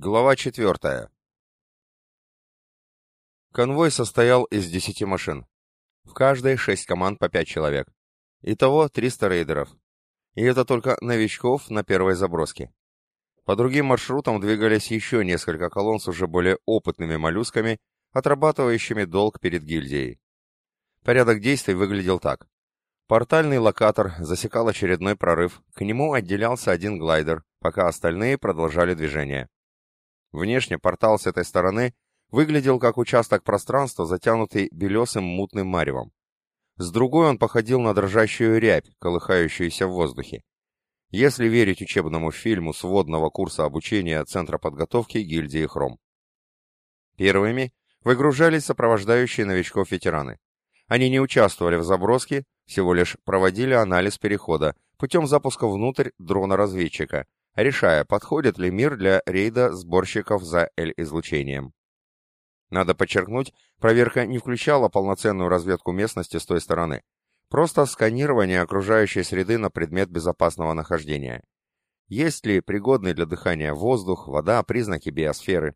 Глава четвертая. Конвой состоял из десяти машин. В каждой шесть команд по пять человек. Итого 300 рейдеров. И это только новичков на первой заброске. По другим маршрутам двигались еще несколько колонн с уже более опытными моллюсками, отрабатывающими долг перед гильдией. Порядок действий выглядел так. Портальный локатор засекал очередной прорыв, к нему отделялся один глайдер, пока остальные продолжали движение. Внешне портал с этой стороны выглядел как участок пространства, затянутый белесым мутным маревом. С другой он походил на дрожащую рябь, колыхающуюся в воздухе. Если верить учебному фильму сводного курса обучения Центра подготовки гильдии Хром. Первыми выгружались сопровождающие новичков ветераны. Они не участвовали в заброске, всего лишь проводили анализ перехода путем запуска внутрь дрона-разведчика, решая, подходит ли мир для рейда сборщиков за L-излучением. Надо подчеркнуть, проверка не включала полноценную разведку местности с той стороны. Просто сканирование окружающей среды на предмет безопасного нахождения. Есть ли пригодный для дыхания воздух, вода, признаки биосферы.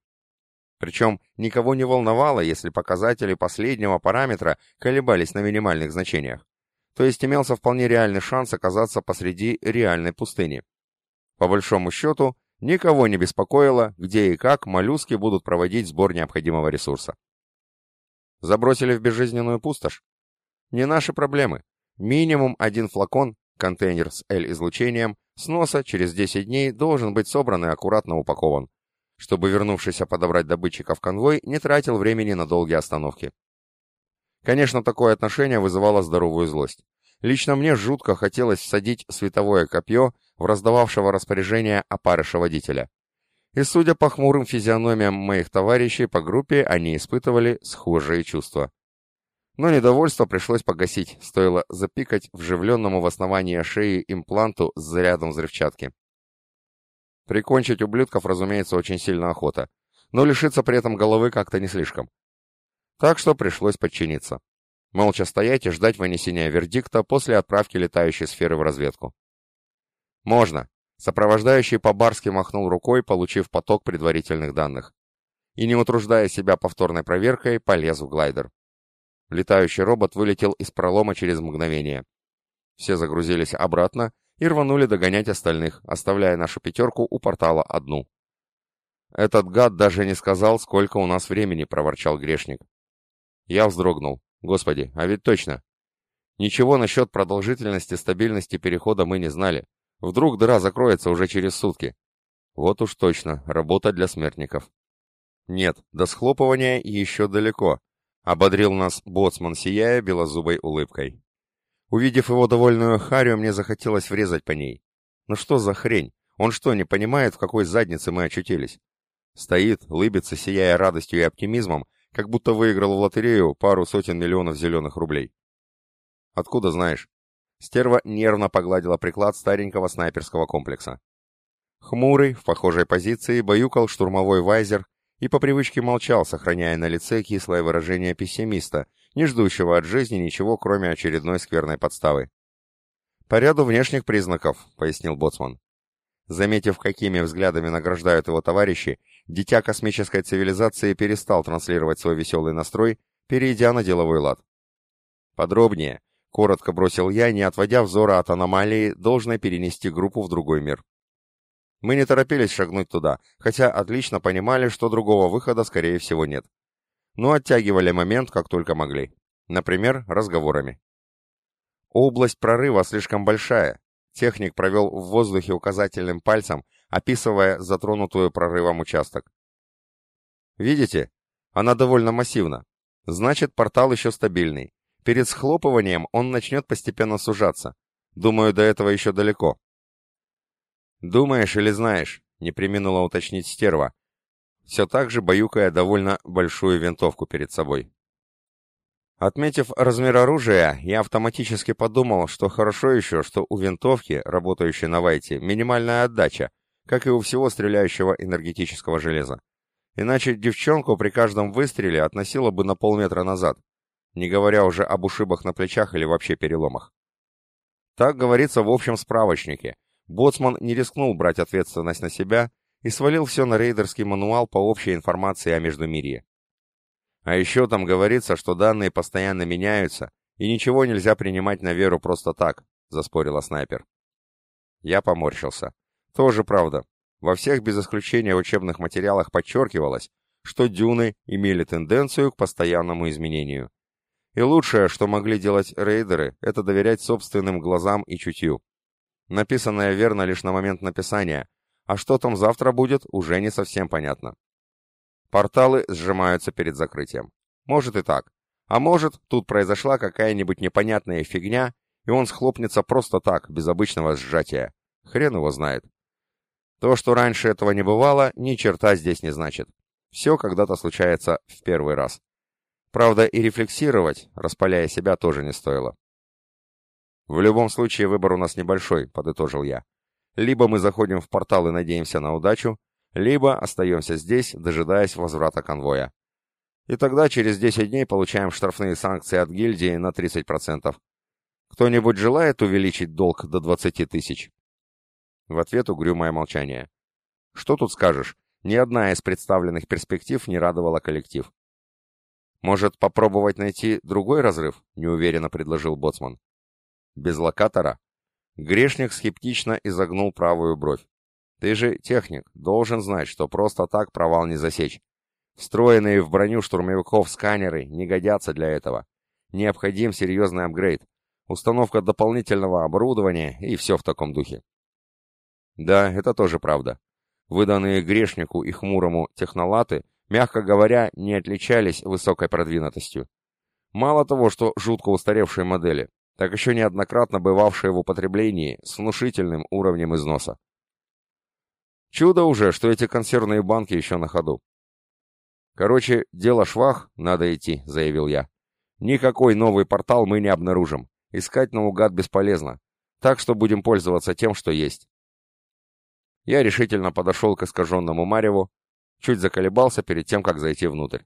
Причем никого не волновало, если показатели последнего параметра колебались на минимальных значениях. То есть имелся вполне реальный шанс оказаться посреди реальной пустыни. По большому счету, никого не беспокоило, где и как моллюски будут проводить сбор необходимого ресурса. Забросили в безжизненную пустошь? Не наши проблемы. Минимум один флакон, контейнер с L-излучением, с носа через 10 дней должен быть собран и аккуратно упакован, чтобы вернувшийся подобрать добытчиков конвой не тратил времени на долгие остановки. Конечно, такое отношение вызывало здоровую злость. Лично мне жутко хотелось всадить световое копье в раздававшего распоряжение опарыша-водителя. И судя по хмурым физиономиям моих товарищей по группе, они испытывали схожие чувства. Но недовольство пришлось погасить, стоило запикать вживленному в основании шеи импланту с зарядом взрывчатки. Прикончить ублюдков, разумеется, очень сильно охота, но лишиться при этом головы как-то не слишком. Так что пришлось подчиниться. Молча стоять и ждать вынесения вердикта после отправки летающей сферы в разведку. «Можно!» — сопровождающий по-барски махнул рукой, получив поток предварительных данных. И, не утруждая себя повторной проверкой, полез в глайдер. Летающий робот вылетел из пролома через мгновение. Все загрузились обратно и рванули догонять остальных, оставляя нашу пятерку у портала одну. «Этот гад даже не сказал, сколько у нас времени», — проворчал грешник. Я вздрогнул. Господи, а ведь точно. Ничего насчет продолжительности стабильности перехода мы не знали. Вдруг дыра закроется уже через сутки. Вот уж точно, работа для смертников. Нет, до схлопывания еще далеко, ободрил нас боцман, сияя белозубой улыбкой. Увидев его довольную Харю, мне захотелось врезать по ней. Ну что за хрень? Он что, не понимает, в какой заднице мы очутились? Стоит, лыбится, сияя радостью и оптимизмом, как будто выиграл в лотерею пару сотен миллионов зеленых рублей. Откуда знаешь? Стерва нервно погладила приклад старенького снайперского комплекса. Хмурый, в похожей позиции, баюкал штурмовой вайзер и по привычке молчал, сохраняя на лице кислое выражение пессимиста, не ждущего от жизни ничего, кроме очередной скверной подставы. «По ряду внешних признаков», — пояснил Боцман. Заметив, какими взглядами награждают его товарищи, дитя космической цивилизации перестал транслировать свой веселый настрой, перейдя на деловой лад. Подробнее, коротко бросил я, не отводя взора от аномалии, должной перенести группу в другой мир. Мы не торопились шагнуть туда, хотя отлично понимали, что другого выхода, скорее всего, нет. Но оттягивали момент, как только могли. Например, разговорами. Область прорыва слишком большая. Техник провел в воздухе указательным пальцем, описывая затронутую прорывом участок. Видите? Она довольно массивна. Значит, портал еще стабильный. Перед схлопыванием он начнет постепенно сужаться. Думаю, до этого еще далеко. «Думаешь или знаешь?» — не приминула уточнить стерва, все так же баюкая довольно большую винтовку перед собой. Отметив размер оружия, я автоматически подумал, что хорошо еще, что у винтовки, работающей на вайте, минимальная отдача, как и у всего стреляющего энергетического железа. Иначе девчонку при каждом выстреле относило бы на полметра назад, не говоря уже об ушибах на плечах или вообще переломах. Так говорится в общем справочнике. Боцман не рискнул брать ответственность на себя и свалил все на рейдерский мануал по общей информации о Междумирье. А еще там говорится, что данные постоянно меняются, и ничего нельзя принимать на веру просто так, заспорила снайпер. Я поморщился. Тоже правда. Во всех без исключения учебных материалах подчеркивалось, что дюны имели тенденцию к постоянному изменению. И лучшее, что могли делать рейдеры, это доверять собственным глазам и чутью. Написанное верно лишь на момент написания, а что там завтра будет, уже не совсем понятно. Порталы сжимаются перед закрытием. Может и так. А может, тут произошла какая-нибудь непонятная фигня, и он схлопнется просто так, без обычного сжатия. Хрен его знает. То, что раньше этого не бывало, ни черта здесь не значит. Все когда-то случается в первый раз. Правда, и рефлексировать, распаляя себя, тоже не стоило. «В любом случае выбор у нас небольшой», — подытожил я. «Либо мы заходим в портал и надеемся на удачу, либо остаемся здесь, дожидаясь возврата конвоя. И тогда через 10 дней получаем штрафные санкции от гильдии на 30%. Кто-нибудь желает увеличить долг до 20 тысяч?» В ответ угрюмое молчание. «Что тут скажешь? Ни одна из представленных перспектив не радовала коллектив. «Может, попробовать найти другой разрыв?» — неуверенно предложил Боцман. «Без локатора?» Грешник скептично изогнул правую бровь. «Ты же техник, должен знать, что просто так провал не засечь. Встроенные в броню штурмовиков сканеры не годятся для этого. Необходим серьезный апгрейд, установка дополнительного оборудования и все в таком духе». Да, это тоже правда. Выданные грешнику и хмурому технолаты, мягко говоря, не отличались высокой продвинутостью. Мало того, что жутко устаревшие модели, так еще неоднократно бывавшие в употреблении с внушительным уровнем износа. Чудо уже, что эти консервные банки еще на ходу. «Короче, дело швах, надо идти», — заявил я. «Никакой новый портал мы не обнаружим. Искать наугад бесполезно. Так что будем пользоваться тем, что есть. Я решительно подошел к искаженному Мареву, чуть заколебался перед тем, как зайти внутрь.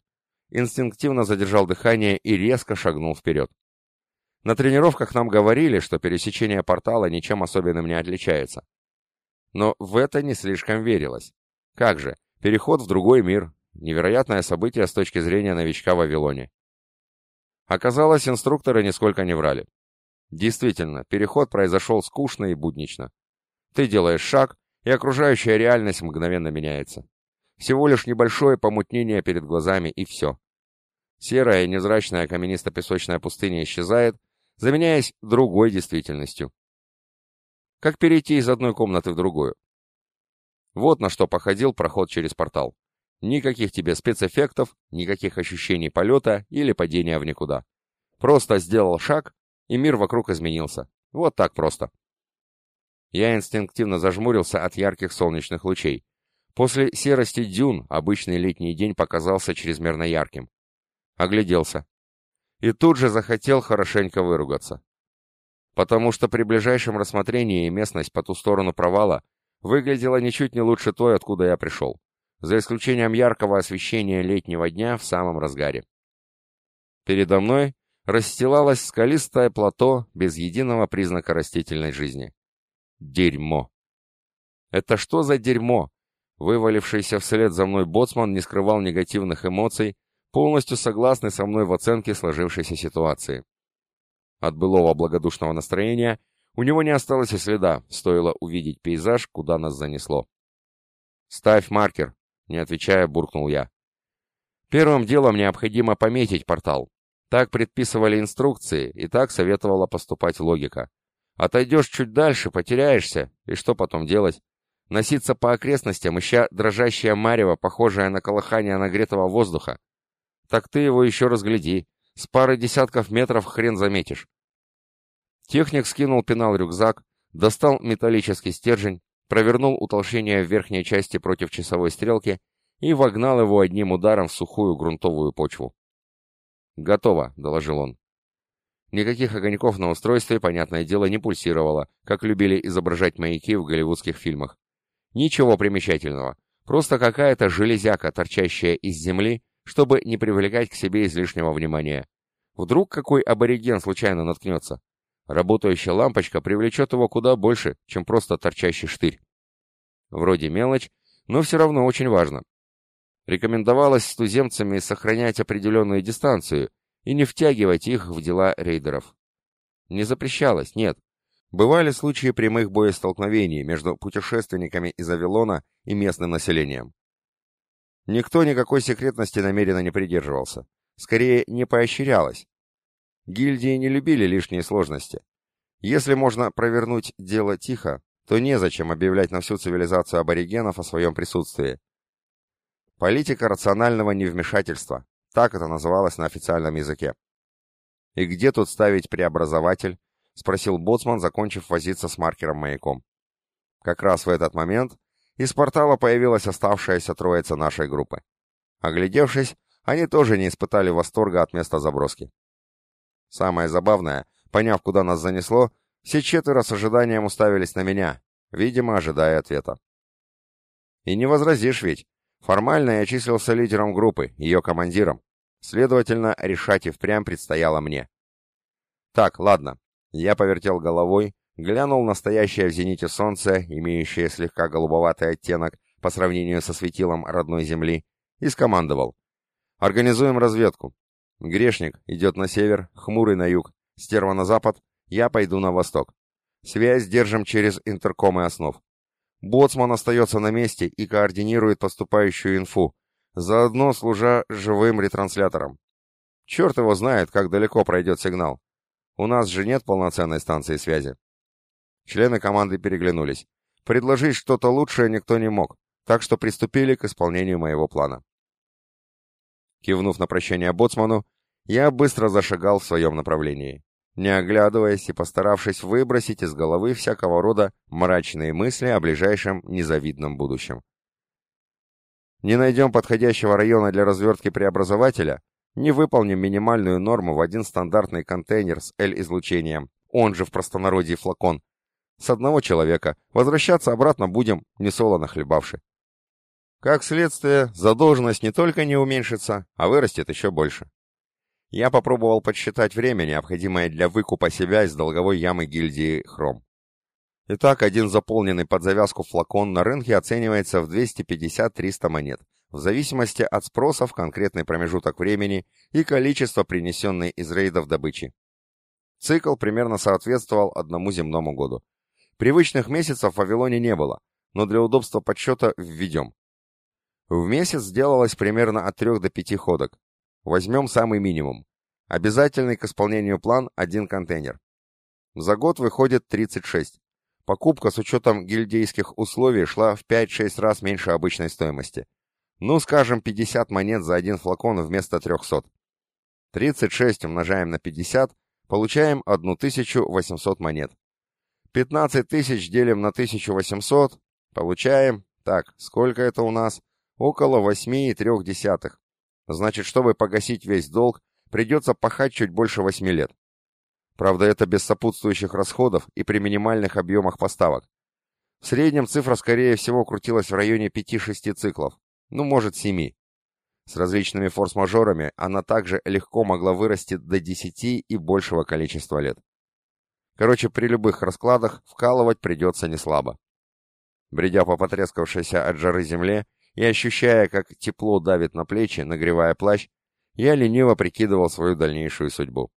Инстинктивно задержал дыхание и резко шагнул вперед. На тренировках нам говорили, что пересечение портала ничем особенным не отличается. Но в это не слишком верилось. Как же, переход в другой мир, невероятное событие с точки зрения новичка в Вавилоне. Оказалось, инструкторы нисколько не врали. Действительно, переход произошел скучно и буднично. Ты делаешь шаг, и окружающая реальность мгновенно меняется. Всего лишь небольшое помутнение перед глазами и все. Серая и невзрачная каменисто-песочная пустыня исчезает, заменяясь другой действительностью. Как перейти из одной комнаты в другую? Вот на что походил проход через портал. Никаких тебе спецэффектов, никаких ощущений полета или падения в никуда. Просто сделал шаг, и мир вокруг изменился. Вот так просто. Я инстинктивно зажмурился от ярких солнечных лучей. После серости дюн обычный летний день показался чрезмерно ярким. Огляделся. И тут же захотел хорошенько выругаться. Потому что при ближайшем рассмотрении местность по ту сторону провала выглядела ничуть не лучше той, откуда я пришел, за исключением яркого освещения летнего дня в самом разгаре. Передо мной расстилалось скалистое плато без единого признака растительной жизни. Дерьмо. Это что за дерьмо? Вывалившийся вслед за мной боцман не скрывал негативных эмоций, полностью согласный со мной в оценке сложившейся ситуации. От былого благодушного настроения у него не осталось и следа, стоило увидеть пейзаж, куда нас занесло. «Ставь маркер», — не отвечая, буркнул я. «Первым делом необходимо пометить портал. Так предписывали инструкции, и так советовала поступать логика. Отойдешь чуть дальше, потеряешься, и что потом делать? Носиться по окрестностям, ища дрожащее марево, похожее на колыхание нагретого воздуха. Так ты его еще разгляди. С пары десятков метров хрен заметишь. Техник скинул пенал рюкзак, достал металлический стержень, провернул утолщение в верхней части против часовой стрелки и вогнал его одним ударом в сухую грунтовую почву. «Готово», — доложил он. Никаких огоньков на устройстве, понятное дело, не пульсировало, как любили изображать маяки в голливудских фильмах. Ничего примечательного. Просто какая-то железяка, торчащая из земли, чтобы не привлекать к себе излишнего внимания. Вдруг какой абориген случайно наткнется? Работающая лампочка привлечет его куда больше, чем просто торчащий штырь. Вроде мелочь, но все равно очень важно. Рекомендовалось с туземцами сохранять определенную дистанцию и не втягивать их в дела рейдеров. Не запрещалось, нет. Бывали случаи прямых боестолкновений между путешественниками из Авилона и местным населением. Никто никакой секретности намеренно не придерживался. Скорее, не поощрялось. Гильдии не любили лишние сложности. Если можно провернуть дело тихо, то незачем объявлять на всю цивилизацию аборигенов о своем присутствии. Политика рационального невмешательства. Так это называлось на официальном языке. «И где тут ставить преобразователь?» — спросил Боцман, закончив возиться с маркером-маяком. Как раз в этот момент из портала появилась оставшаяся троица нашей группы. Оглядевшись, они тоже не испытали восторга от места заброски. Самое забавное, поняв, куда нас занесло, все четверо с ожиданием уставились на меня, видимо, ожидая ответа. И не возразишь ведь, Формально я числился лидером группы, ее командиром. Следовательно, решать и впрямь предстояло мне. Так, ладно. Я повертел головой, глянул на стоящее в зените солнце, имеющее слегка голубоватый оттенок по сравнению со светилом родной земли, и скомандовал. Организуем разведку. Грешник идет на север, хмурый на юг, стерва на запад, я пойду на восток. Связь держим через интеркомы основ. Боцман остается на месте и координирует поступающую инфу, заодно служа живым ретранслятором. Черт его знает, как далеко пройдет сигнал. У нас же нет полноценной станции связи. Члены команды переглянулись. Предложить что-то лучшее никто не мог, так что приступили к исполнению моего плана. Кивнув на прощание боцману, я быстро зашагал в своем направлении не оглядываясь и постаравшись выбросить из головы всякого рода мрачные мысли о ближайшем незавидном будущем. Не найдем подходящего района для развертки преобразователя, не выполним минимальную норму в один стандартный контейнер с L-излучением, он же в простонародье флакон, с одного человека, возвращаться обратно будем, не солоно хлебавши. Как следствие, задолженность не только не уменьшится, а вырастет еще больше. Я попробовал подсчитать время, необходимое для выкупа себя из долговой ямы гильдии «Хром». Итак, один заполненный под завязку флакон на рынке оценивается в 250-300 монет, в зависимости от спроса в конкретный промежуток времени и количества принесенной из рейдов добычи. Цикл примерно соответствовал одному земному году. Привычных месяцев в Вавилоне не было, но для удобства подсчета введем. В месяц сделалось примерно от 3 до 5 ходок, Возьмем самый минимум. Обязательный к исполнению план – один контейнер. За год выходит 36. Покупка с учетом гильдейских условий шла в 5-6 раз меньше обычной стоимости. Ну, скажем, 50 монет за один флакон вместо 300. 36 умножаем на 50, получаем 1800 монет. 15 тысяч делим на 1800, получаем, так, сколько это у нас? Около 8,3. Значит, чтобы погасить весь долг, придется пахать чуть больше восьми лет. Правда, это без сопутствующих расходов и при минимальных объемах поставок. В среднем цифра, скорее всего, крутилась в районе 5-6 циклов, ну, может, 7. С различными форс-мажорами она также легко могла вырасти до 10 и большего количества лет. Короче, при любых раскладах вкалывать придется неслабо. Бредя по потрескавшейся от жары земле, и ощущая, как тепло давит на плечи, нагревая плащ, я лениво прикидывал свою дальнейшую судьбу.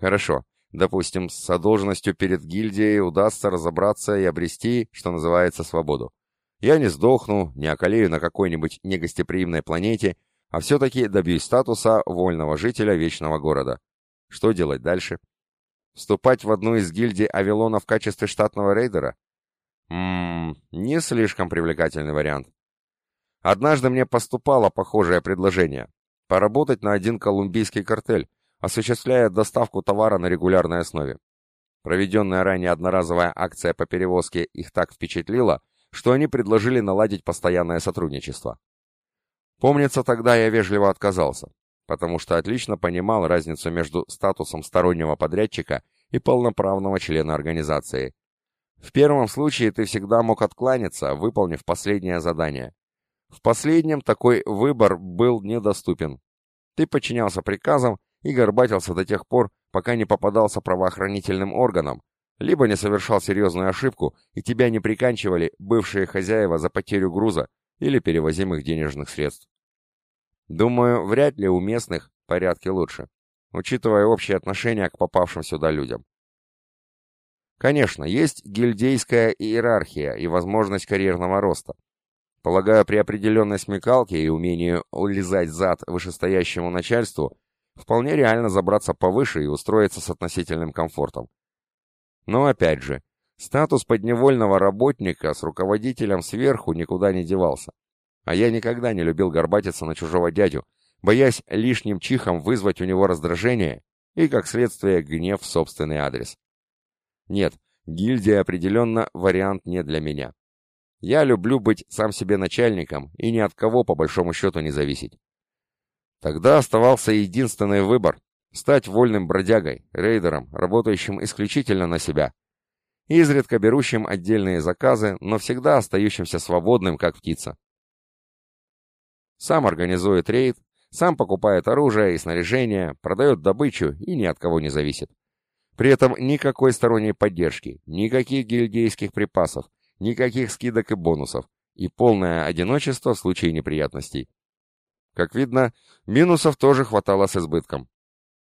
Хорошо, допустим, с задолженностью перед гильдией удастся разобраться и обрести, что называется, свободу. Я не сдохну, не околею на какой-нибудь негостеприимной планете, а все-таки добьюсь статуса вольного жителя Вечного Города. Что делать дальше? Вступать в одну из гильдий Авилона в качестве штатного рейдера? Ммм, не слишком привлекательный вариант. Однажды мне поступало похожее предложение – поработать на один колумбийский картель, осуществляя доставку товара на регулярной основе. Проведенная ранее одноразовая акция по перевозке их так впечатлила, что они предложили наладить постоянное сотрудничество. Помнится, тогда я вежливо отказался, потому что отлично понимал разницу между статусом стороннего подрядчика и полноправного члена организации. В первом случае ты всегда мог откланяться, выполнив последнее задание. В последнем такой выбор был недоступен. Ты подчинялся приказам и горбатился до тех пор, пока не попадался правоохранительным органам, либо не совершал серьезную ошибку, и тебя не приканчивали бывшие хозяева за потерю груза или перевозимых денежных средств. Думаю, вряд ли у местных порядки лучше, учитывая общее отношение к попавшим сюда людям. Конечно, есть гильдейская иерархия и возможность карьерного роста. Полагаю, при определенной смекалке и умении улезать зад вышестоящему начальству, вполне реально забраться повыше и устроиться с относительным комфортом. Но опять же, статус подневольного работника с руководителем сверху никуда не девался. А я никогда не любил горбатиться на чужого дядю, боясь лишним чихом вызвать у него раздражение и, как следствие, гнев в собственный адрес. Нет, гильдия определенно вариант не для меня. Я люблю быть сам себе начальником и ни от кого по большому счету не зависеть. Тогда оставался единственный выбор — стать вольным бродягой, рейдером, работающим исключительно на себя. Изредка берущим отдельные заказы, но всегда остающимся свободным, как птица. Сам организует рейд, сам покупает оружие и снаряжение, продает добычу и ни от кого не зависит. При этом никакой сторонней поддержки, никаких гильдейских припасов, никаких скидок и бонусов, и полное одиночество в случае неприятностей. Как видно, минусов тоже хватало с избытком.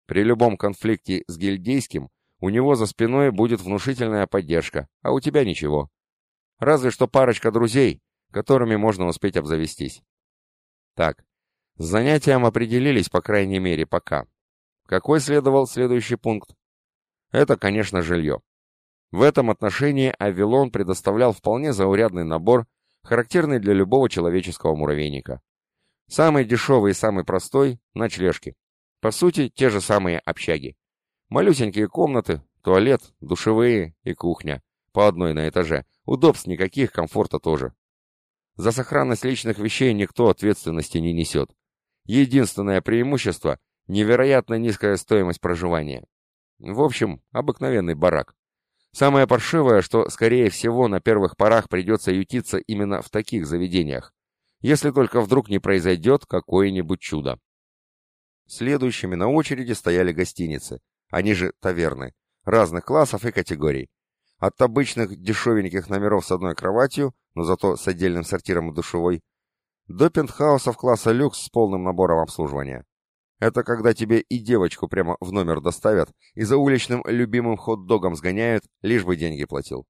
При любом конфликте с гильдейским у него за спиной будет внушительная поддержка, а у тебя ничего. Разве что парочка друзей, которыми можно успеть обзавестись. Так, с занятием определились, по крайней мере, пока. Какой следовал следующий пункт? Это, конечно, жилье. В этом отношении Авилон предоставлял вполне заурядный набор, характерный для любого человеческого муравейника. Самый дешевый и самый простой – ночлежки. По сути, те же самые общаги. Малюсенькие комнаты, туалет, душевые и кухня. По одной на этаже. Удобств никаких, комфорта тоже. За сохранность личных вещей никто ответственности не несет. Единственное преимущество – невероятно низкая стоимость проживания. В общем, обыкновенный барак. Самое паршивое, что, скорее всего, на первых порах придется ютиться именно в таких заведениях, если только вдруг не произойдет какое-нибудь чудо. Следующими на очереди стояли гостиницы, они же таверны, разных классов и категорий. От обычных дешевеньких номеров с одной кроватью, но зато с отдельным сортиром и душевой, до пентхаусов класса люкс с полным набором обслуживания. Это когда тебе и девочку прямо в номер доставят, и за уличным любимым хот-догом сгоняют, лишь бы деньги платил.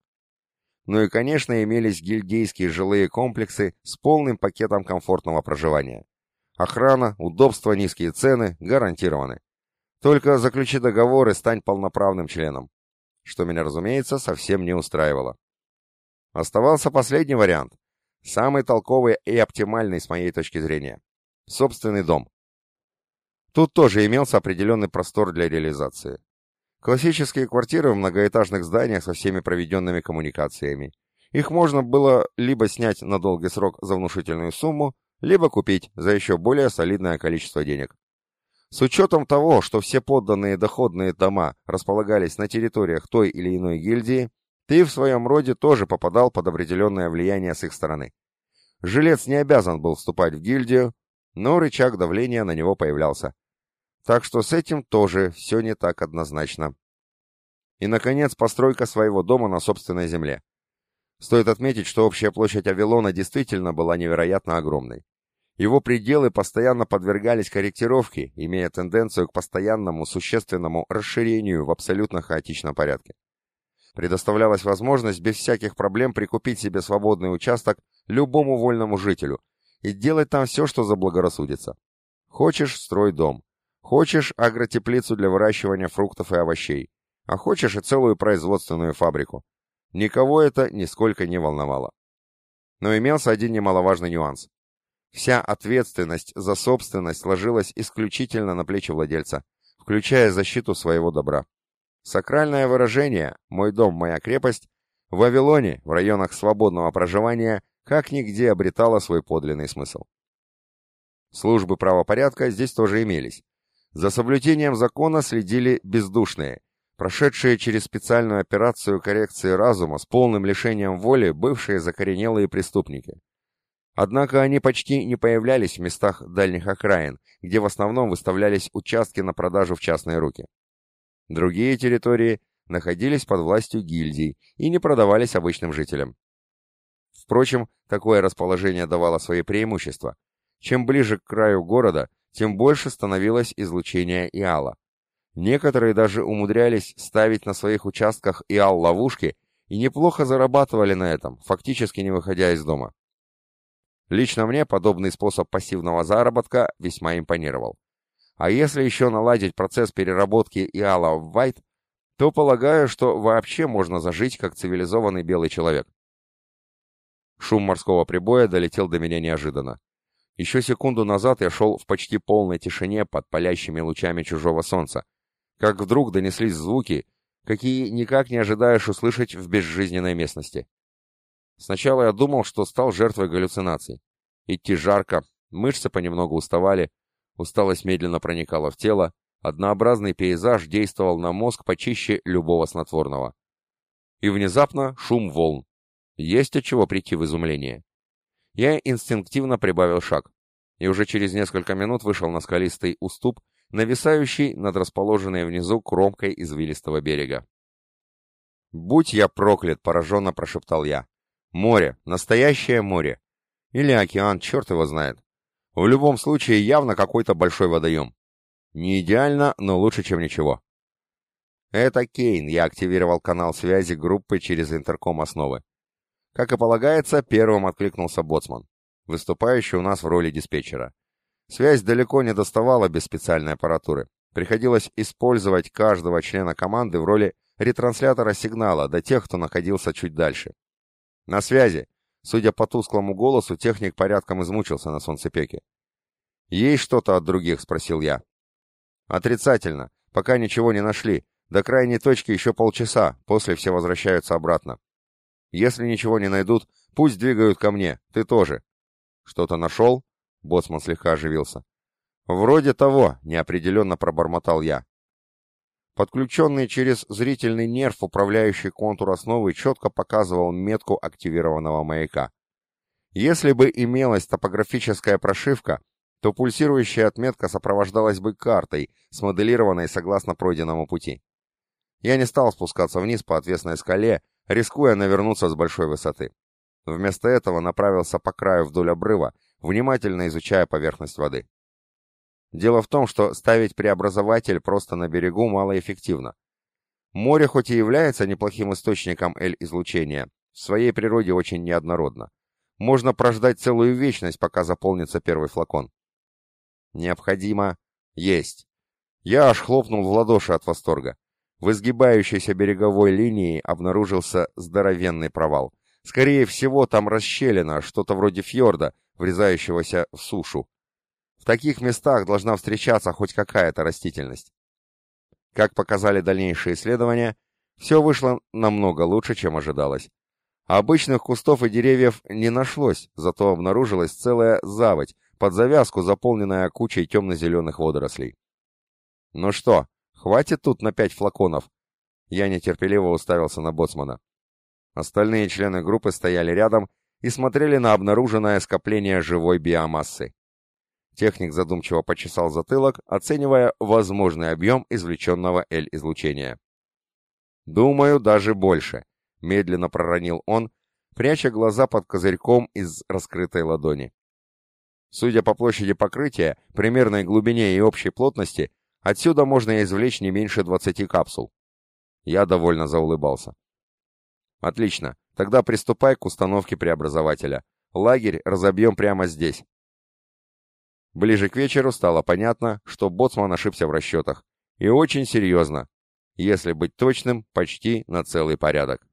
Ну и, конечно, имелись гильдейские жилые комплексы с полным пакетом комфортного проживания. Охрана, удобства, низкие цены гарантированы. Только заключи договор и стань полноправным членом. Что меня, разумеется, совсем не устраивало. Оставался последний вариант. Самый толковый и оптимальный с моей точки зрения. Собственный дом. Тут тоже имелся определенный простор для реализации. Классические квартиры в многоэтажных зданиях со всеми проведенными коммуникациями. Их можно было либо снять на долгий срок за внушительную сумму, либо купить за еще более солидное количество денег. С учетом того, что все подданные доходные дома располагались на территориях той или иной гильдии, ты в своем роде тоже попадал под определенное влияние с их стороны. Жилец не обязан был вступать в гильдию, но рычаг давления на него появлялся. Так что с этим тоже все не так однозначно. И, наконец, постройка своего дома на собственной земле. Стоит отметить, что общая площадь Авилона действительно была невероятно огромной. Его пределы постоянно подвергались корректировке, имея тенденцию к постоянному существенному расширению в абсолютно хаотичном порядке. Предоставлялась возможность без всяких проблем прикупить себе свободный участок любому вольному жителю и делать там все, что заблагорассудится. Хочешь – строй дом. Хочешь агротеплицу для выращивания фруктов и овощей, а хочешь и целую производственную фабрику. Никого это нисколько не волновало. Но имелся один немаловажный нюанс. Вся ответственность за собственность ложилась исключительно на плечи владельца, включая защиту своего добра. Сакральное выражение «мой дом, моя крепость» в Вавилоне, в районах свободного проживания, как нигде обретало свой подлинный смысл. Службы правопорядка здесь тоже имелись, за соблюдением закона следили бездушные, прошедшие через специальную операцию коррекции разума с полным лишением воли бывшие закоренелые преступники. Однако они почти не появлялись в местах дальних окраин, где в основном выставлялись участки на продажу в частные руки. Другие территории находились под властью гильдий и не продавались обычным жителям. Впрочем, такое расположение давало свои преимущества. Чем ближе к краю города, тем больше становилось излучение Иала. Некоторые даже умудрялись ставить на своих участках Иал-ловушки и неплохо зарабатывали на этом, фактически не выходя из дома. Лично мне подобный способ пассивного заработка весьма импонировал. А если еще наладить процесс переработки Иала в Вайт, то полагаю, что вообще можно зажить как цивилизованный белый человек. Шум морского прибоя долетел до меня неожиданно. Еще секунду назад я шел в почти полной тишине под палящими лучами чужого солнца, как вдруг донеслись звуки, какие никак не ожидаешь услышать в безжизненной местности. Сначала я думал, что стал жертвой галлюцинаций. Идти жарко, мышцы понемногу уставали, усталость медленно проникала в тело, однообразный пейзаж действовал на мозг почище любого снотворного. И внезапно шум волн. Есть от чего прийти в изумление. Я инстинктивно прибавил шаг, и уже через несколько минут вышел на скалистый уступ, нависающий над расположенной внизу кромкой извилистого берега. «Будь я проклят!» — пораженно прошептал я. «Море! Настоящее море! Или океан, черт его знает! В любом случае, явно какой-то большой водоем. Не идеально, но лучше, чем ничего». «Это Кейн», — я активировал канал связи группы через интерком основы. Как и полагается, первым откликнулся боцман, выступающий у нас в роли диспетчера. Связь далеко не доставала без специальной аппаратуры. Приходилось использовать каждого члена команды в роли ретранслятора сигнала до тех, кто находился чуть дальше. «На связи!» Судя по тусклому голосу, техник порядком измучился на солнцепеке. «Есть что-то от других?» — спросил я. «Отрицательно. Пока ничего не нашли. До крайней точки еще полчаса, после все возвращаются обратно. Если ничего не найдут, пусть двигают ко мне, ты тоже. Что-то нашел? Боцман слегка оживился. Вроде того, неопределенно пробормотал я. Подключенный через зрительный нерв управляющий контур основы четко показывал метку активированного маяка. Если бы имелась топографическая прошивка, то пульсирующая отметка сопровождалась бы картой, смоделированной согласно пройденному пути. Я не стал спускаться вниз по отвесной скале, рискуя навернуться с большой высоты. Вместо этого направился по краю вдоль обрыва, внимательно изучая поверхность воды. Дело в том, что ставить преобразователь просто на берегу малоэффективно. Море хоть и является неплохим источником L-излучения, в своей природе очень неоднородно. Можно прождать целую вечность, пока заполнится первый флакон. Необходимо есть. Я аж хлопнул в ладоши от восторга. В изгибающейся береговой линии обнаружился здоровенный провал. Скорее всего, там расщелина, что-то вроде фьорда, врезающегося в сушу. Таких местах должна встречаться хоть какая-то растительность. Как показали дальнейшие исследования, все вышло намного лучше, чем ожидалось. Обычных кустов и деревьев не нашлось, зато обнаружилась целая заводь, под завязку заполненная кучей темно-зеленых водорослей. «Ну что, Хватит тут на пять флаконов. Я нетерпеливо уставился на боцмана. Остальные члены группы стояли рядом и смотрели на обнаруженное скопление живой биомассы. Техник задумчиво почесал затылок, оценивая возможный объем извлеченного L-излучения. «Думаю, даже больше», — медленно проронил он, пряча глаза под козырьком из раскрытой ладони. Судя по площади покрытия, примерной глубине и общей плотности, Отсюда можно извлечь не меньше 20 капсул. Я довольно заулыбался. Отлично, тогда приступай к установке преобразователя. Лагерь разобьем прямо здесь. Ближе к вечеру стало понятно, что боцман ошибся в расчетах. И очень серьезно. Если быть точным, почти на целый порядок.